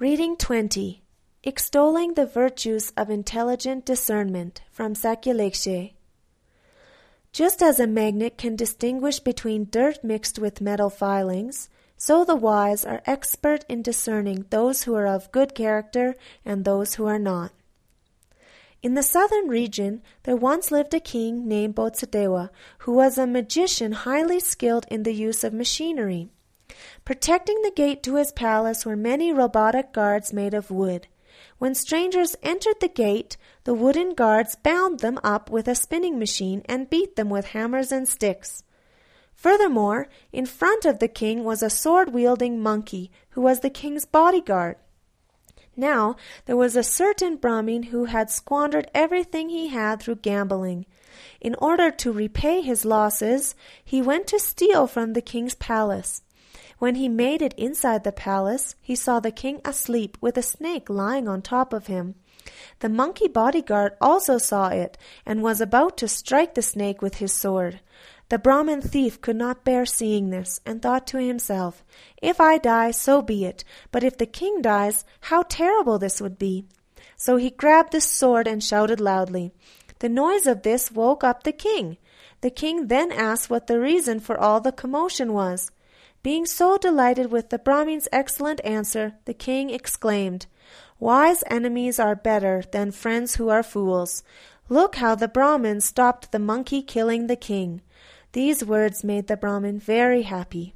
Reading 20. Extolling the virtues of intelligent discernment from Sakya Just as a magnet can distinguish between dirt mixed with metal filings, so the wise are expert in discerning those who are of good character and those who are not. In the southern region, there once lived a king named Botsadewa, who was a magician highly skilled in the use of machinery. Protecting the gate to his palace were many robotic guards made of wood. When strangers entered the gate, the wooden guards bound them up with a spinning machine and beat them with hammers and sticks. Furthermore, in front of the king was a sword wielding monkey who was the king's bodyguard. Now, there was a certain Brahmin who had squandered everything he had through gambling. In order to repay his losses, he went to steal from the king's palace. When he made it inside the palace, he saw the king asleep with a snake lying on top of him. The monkey bodyguard also saw it and was about to strike the snake with his sword. The Brahmin thief could not bear seeing this, and thought to himself, If I die, so be it, but if the king dies, how terrible this would be! So he grabbed the sword and shouted loudly. The noise of this woke up the king. The king then asked what the reason for all the commotion was. Being so delighted with the Brahmin's excellent answer, the king exclaimed, Wise enemies are better than friends who are fools. Look how the Brahmin stopped the monkey killing the king. These words made the Brahmin very happy.